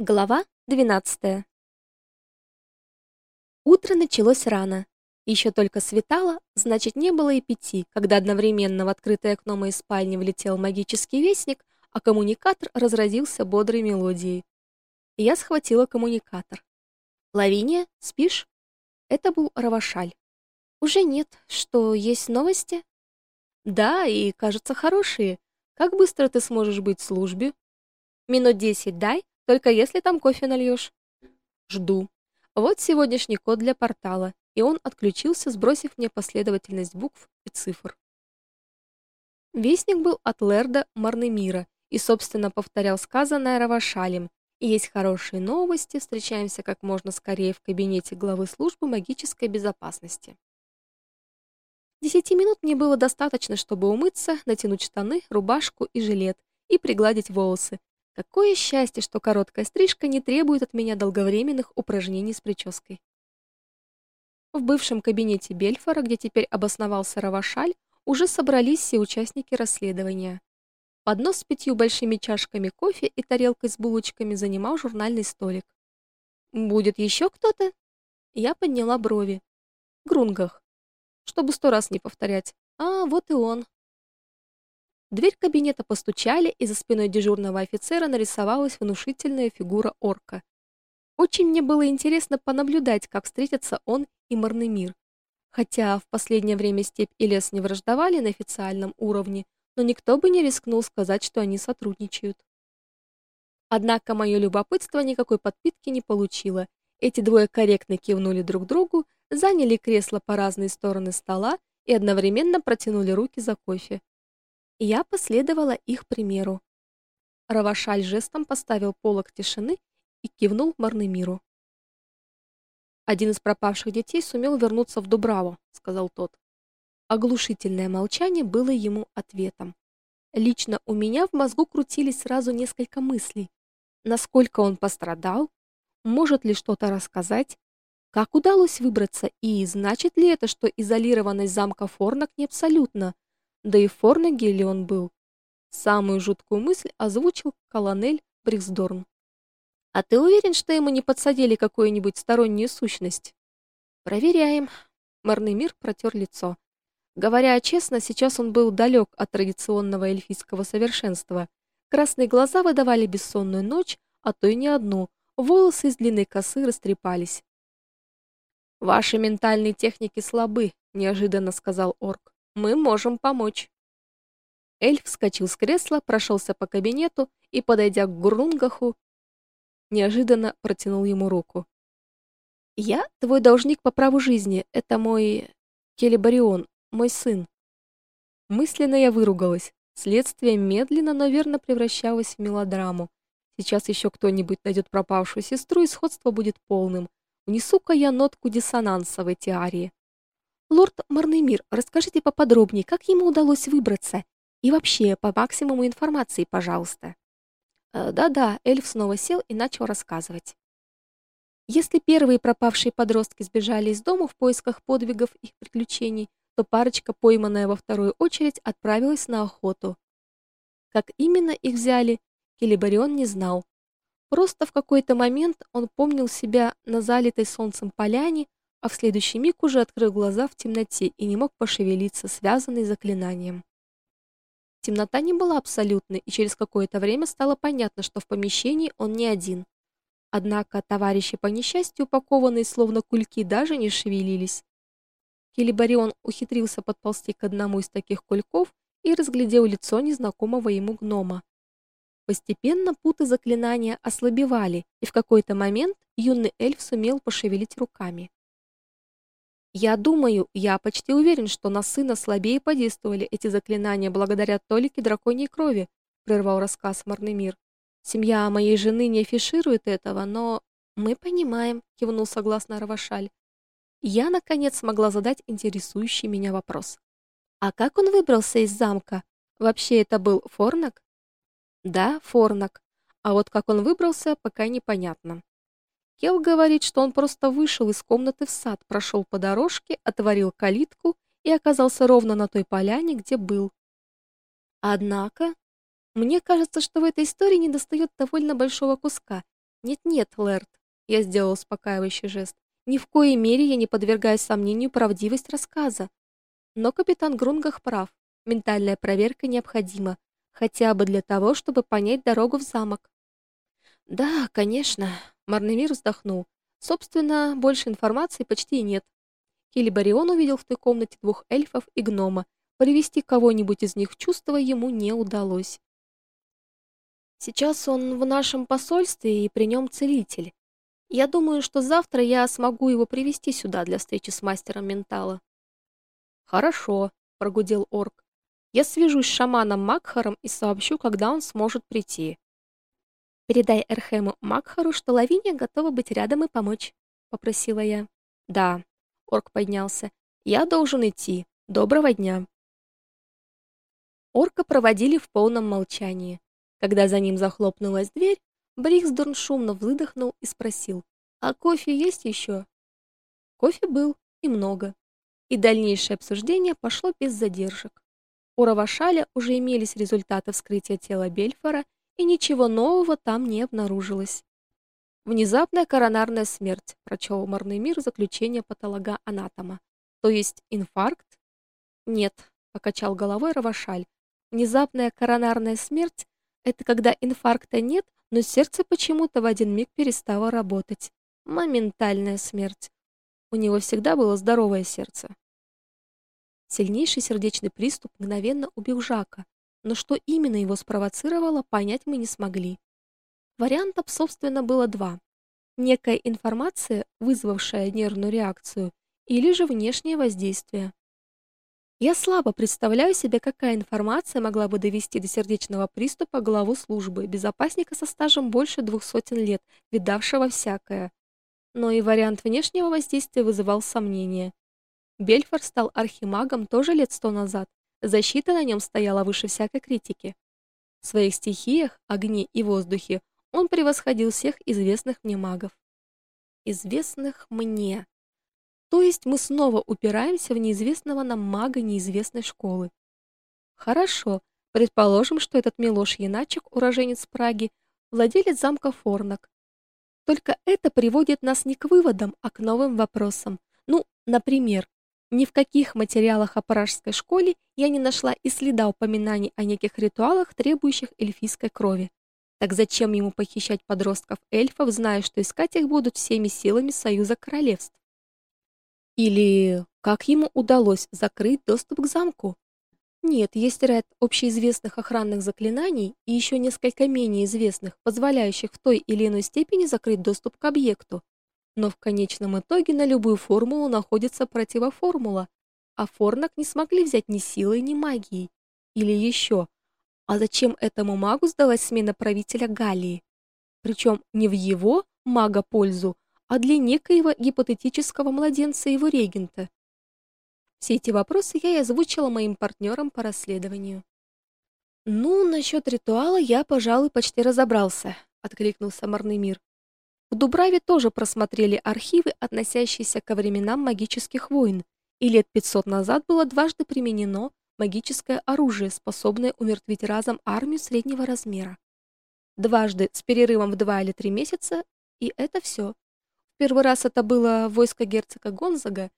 Глава 12. Утро началось рано. Еще только светало, значит, не было и пяти, когда одновременно в открытое окно моей спальни влетел магический вестник, а коммуникатор разразился бодрой мелодией. Я схватила коммуникатор. Лавиния, спишь? Это был Равашаль. Уже нет. Что, есть новости? Да, и, кажется, хорошие. Как быстро ты сможешь быть в службе? Минут десять дай, только если там кофе нальешь. Жду. Вот сегодняшний код для портала, и он отключился, сбросив мне последовательность букв и цифр. Вестник был от Лерда Марнемира и, собственно, повторял сказанное Равашалем. И есть хорошие новости, встречаемся как можно скорее в кабинете главы службы магической безопасности. Десяти минут мне было достаточно, чтобы умыться, натянуть штаны, рубашку и жилет и пригладить волосы, Какое счастье, что короткая стрижка не требует от меня долговременных упражнений с прической. В бывшем кабинете Бельфора, где теперь обосновался Равашаль, уже собрались все участники расследования. Поднос с пятью большими чашками кофе и тарелкой с булочками занимал журнальный столик. Будет еще кто-то? Я подняла брови. Грунгах. Чтобы сто раз не повторять. А, вот и он дверь кабинета постучали, и за спиной дежурного офицера нарисовалась внушительная фигура орка. Очень мне было интересно понаблюдать, как встретятся он и Марнемир. Хотя в последнее время степь и лес не враждовали на официальном уровне, но никто бы не рискнул сказать, что они сотрудничают. Однако мое любопытство никакой подпитки не получило. Эти двое корректно кивнули друг другу, заняли кресла по разные стороны стола и одновременно протянули руки за кофе. Я последовала их примеру. Равашаль жестом поставил полог тишины и кивнул Марнемиру. Один из пропавших детей сумел вернуться в Дубраву, сказал тот. Оглушительное молчание было ему ответом. Лично у меня в мозгу крутились сразу несколько мыслей. Насколько он пострадал? Может ли что-то рассказать? Как удалось выбраться и значит ли это, что изолированность замка Форнак не абсолютна, да и в Форнегеле он был. Самую жуткую мысль озвучил колонель Бриксдорн. А ты уверен, что ему не подсадили какую-нибудь стороннюю сущность? Проверяем. Марнемир протер лицо. Говоря честно, сейчас он был далек от традиционного эльфийского совершенства. Красные глаза выдавали бессонную ночь, а то и не одну. Волосы из длинной косы растрепались. Ваши ментальные техники слабы, неожиданно сказал орк. Мы можем помочь. Эльф вскочил с кресла, прошелся по кабинету и, подойдя к Грунгаху, неожиданно протянул ему руку. Я твой должник по праву жизни. Это мой Келебарион, мой сын. Мысленно я выругалась. Следствие медленно, но верно превращалось в мелодраму. Сейчас еще кто-нибудь найдет пропавшую сестру, и сходство будет полным. Внесу-ка я нотку диссонанса в эти арии. Лорд Марнемир, расскажите поподробнее, как ему удалось выбраться? И вообще, по максимуму информации, пожалуйста. Э, да-да, эльф снова сел и начал рассказывать. Если первые пропавшие подростки сбежали из дома в поисках подвигов и приключений, то парочка, пойманная во вторую очередь, отправилась на охоту. Как именно их взяли, Келебарион не знал. Просто в какой-то момент он помнил себя на залитой солнцем поляне, а в следующий миг уже открыл глаза в темноте и не мог пошевелиться, связанный заклинанием. Темнота не была абсолютной, и через какое-то время стало понятно, что в помещении он не один. Однако товарищи по несчастью, упакованные словно кульки, даже не шевелились. Келебарион ухитрился подползти к одному из таких кульков и разглядел лицо незнакомого ему гнома. Постепенно путы заклинания ослабевали, и в какой-то момент юный эльф сумел пошевелить руками. Я думаю, я почти уверен, что на сына слабее подействовали эти заклинания благодаря толике драконьей крови, прервал рассказ Марнемир. Семья моей жены не афиширует этого, но мы понимаем, кивнул согласно Равашаль. Я наконец смогла задать интересующий меня вопрос. А как он выбрался из замка? Вообще это был Форнак? Да, Форнак. А вот как он выбрался, пока непонятно. Кел говорит, что он просто вышел из комнаты в сад, прошел по дорожке, отворил калитку и оказался ровно на той поляне, где был. Однако, мне кажется, что в этой истории недостает довольно большого куска. Нет-нет, Лэрд, я сделал успокаивающий жест. Ни в коей мере я не подвергаю сомнению правдивость рассказа. Но капитан Грунгах прав. Ментальная проверка необходима, хотя бы для того, чтобы понять дорогу в замок. Да, конечно, Марнемир вздохнул. Собственно, больше информации почти нет. Келибарион увидел в той комнате двух эльфов и гнома. Привести кого-нибудь из них в чувство ему не удалось. Сейчас он в нашем посольстве и при нем целитель. Я думаю, что завтра я смогу его привести сюда для встречи с мастером ментала. Хорошо, прогудел орк. Я свяжусь с шаманом Макхаром и сообщу, когда он сможет прийти. Передай Эрхему Макхару, что Лавиния готова быть рядом и помочь, попросила я. Да. Орк поднялся. Я должен идти. Доброго дня. Орка проводили в полном молчании. Когда за ним захлопнулась дверь, Бриксдорн шумно выдохнул и спросил: "А кофе есть еще?» Кофе был и много. И дальнейшее обсуждение пошло без задержек. У Равашаля уже имелись результаты вскрытия тела Бельфора, и ничего нового там не обнаружилось. Внезапная коронарная смерть, прочел Марный мир заключение патолога-анатома. То есть инфаркт? Нет, покачал головой Равашаль. Внезапная коронарная смерть это когда инфаркта нет, но сердце почему-то в один миг перестало работать. Моментальная смерть. У него всегда было здоровое сердце. Сильнейший сердечный приступ мгновенно убил Жака, но что именно его спровоцировало, понять мы не смогли. Вариантов, собственно, было два: некая информация, вызвавшая нервную реакцию, или же внешнее воздействие. Я слабо представляю себе, какая информация могла бы довести до сердечного приступа главу службы, безопасника со стажем больше двух сотен лет, видавшего всякое. Но и вариант внешнего воздействия вызывал сомнения. Бельфор стал архимагом тоже лет сто назад. Защита на нем стояла выше всякой критики. В своих стихиях, огне и воздухе, он превосходил всех известных мне магов. Известных мне. То есть мы снова упираемся в неизвестного нам мага неизвестной школы. Хорошо, предположим, что этот Милош Яначек, уроженец Праги, владелец замка Форнак. Только это приводит нас не к выводам, а к новым вопросам. Ну, например, ни в каких материалах о пражской школе я не нашла и следа упоминаний о неких ритуалах, требующих эльфийской крови. Так зачем ему похищать подростков эльфов, зная, что искать их будут всеми силами Союза королевств? Или как ему удалось закрыть доступ к замку? Нет, есть ряд общеизвестных охранных заклинаний и еще несколько менее известных, позволяющих в той или иной степени закрыть доступ к объекту. Но в конечном итоге на любую формулу находится противоформула, а Форнак не смогли взять ни силой, ни магией. Или еще, а зачем этому магу сдалась смена правителя Галлии? Причем не в его мага пользу, а для некоего гипотетического младенца его регента. Все эти вопросы я и озвучила моим партнерам по расследованию. Ну, насчет ритуала я, пожалуй, почти разобрался, откликнулся Марный мир. В Дубраве тоже просмотрели архивы, относящиеся ко временам магических войн, и лет 500 назад было дважды применено магическое оружие, способное умертвить разом армию среднего размера. Дважды с перерывом в два или три месяца, и это все. Первый раз это было войско герцога Гонзага,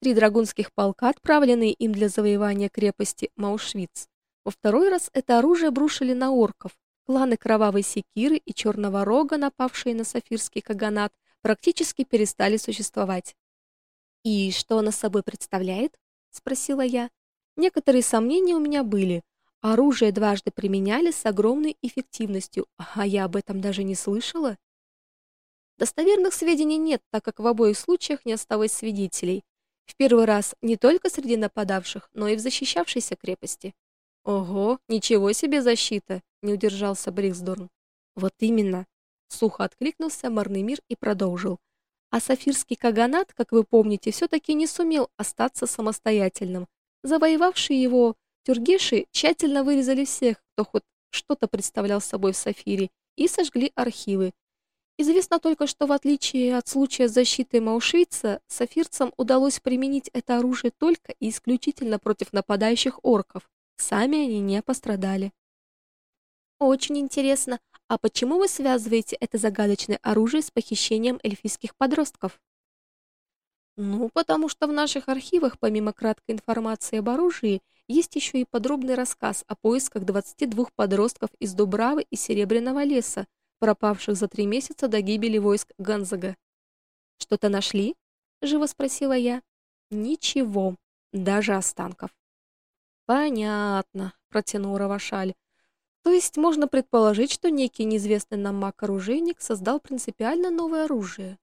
три драгунских полка, отправленные им для завоевания крепости Маушвиц. Во второй раз это оружие брушили на орков. Кланы Кровавой Секиры и Черного Рога, напавшие на Сафирский каганат, практически перестали существовать. «И что она собой представляет?» — спросила я. Некоторые сомнения у меня были. Оружие дважды применяли с огромной эффективностью, а я об этом даже не слышала. Достоверных сведений нет, так как в обоих случаях не осталось свидетелей. В первый раз не только среди нападавших, но и в защищавшейся крепости. Ого, ничего себе защита, не удержался Бриксдорн. Вот именно, сухо откликнулся Марный и продолжил. А Сафирский каганат, как вы помните, все таки не сумел остаться самостоятельным. Завоевавшие его тюргеши тщательно вырезали всех, кто хоть что-то представлял собой в Сафире, и сожгли архивы, Известно только, что в отличие от случая с защитой Маушвица, сафирцам удалось применить это оружие только и исключительно против нападающих орков. Сами они не пострадали. Очень интересно. А почему вы связываете это загадочное оружие с похищением эльфийских подростков? Ну, потому что в наших архивах, помимо краткой информации об оружии, есть еще и подробный рассказ о поисках 22 подростков из Дубравы и Серебряного леса, пропавших за три месяца до гибели войск Ганзага. Что-то нашли? живо спросила я. Ничего, даже останков. Понятно, протянул Равашаль. То есть можно предположить, что некий неизвестный нам маг-оружейник создал принципиально новое оружие.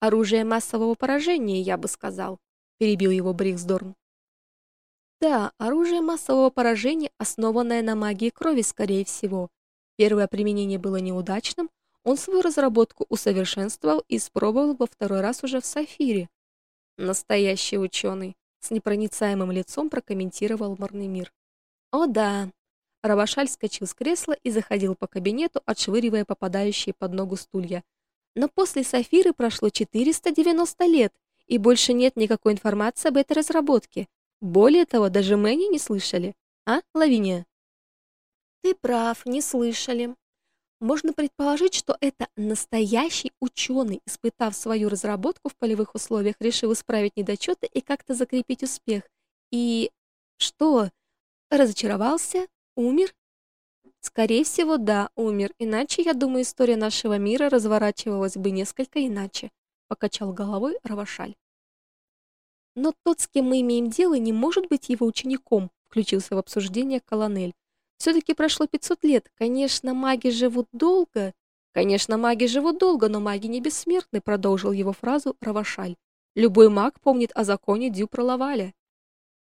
Оружие массового поражения, я бы сказал, перебил его Бриксдорн. Да, оружие массового поражения, основанное на магии крови, скорее всего. Первое применение было неудачным, он свою разработку усовершенствовал и испробовал во второй раз уже в Сафире. Настоящий ученый, с непроницаемым лицом прокомментировал Марнемир. О да. Равашаль вскочил с кресла и заходил по кабинету, отшвыривая попадающие под ногу стулья. Но после Сафиры прошло 490 лет, и больше нет никакой информации об этой разработке. Более того, даже мы не слышали. А, Лавиния? Ты прав, не слышали. Можно предположить, что это настоящий ученый, испытав свою разработку в полевых условиях, решил исправить недочеты и как-то закрепить успех. И что? Разочаровался? Умер? Скорее всего, да, умер. Иначе, я думаю, история нашего мира разворачивалась бы несколько иначе, покачал головой Равашаль. Но тот, с кем мы имеем дело, не может быть его учеником, включился в обсуждение колонель. Все таки прошло 500 лет. Конечно, маги живут долго. Конечно, маги живут долго, но маги не бессмертны, продолжил его фразу Равашаль. Любой маг помнит о законе Дюпро-Лаваля.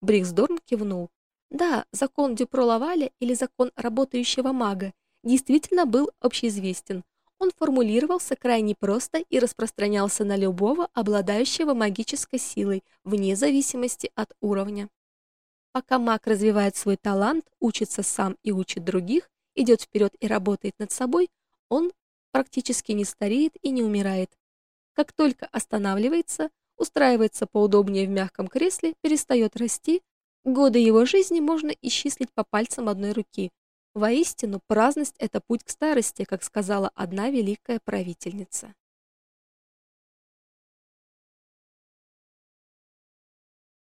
Бриксдорн кивнул. Да, закон Дюпро-Лаваля или закон работающего мага действительно был общеизвестен. Он формулировался крайне просто и распространялся на любого обладающего магической силой, вне зависимости от уровня. Пока маг развивает свой талант, учится сам и учит других, идет вперед и работает над собой, он практически не стареет и не умирает. Как только останавливается, устраивается поудобнее в мягком кресле, перестает расти, Годы его жизни можно исчислить по пальцам одной руки. Воистину, праздность это путь к старости, как сказала одна великая правительница.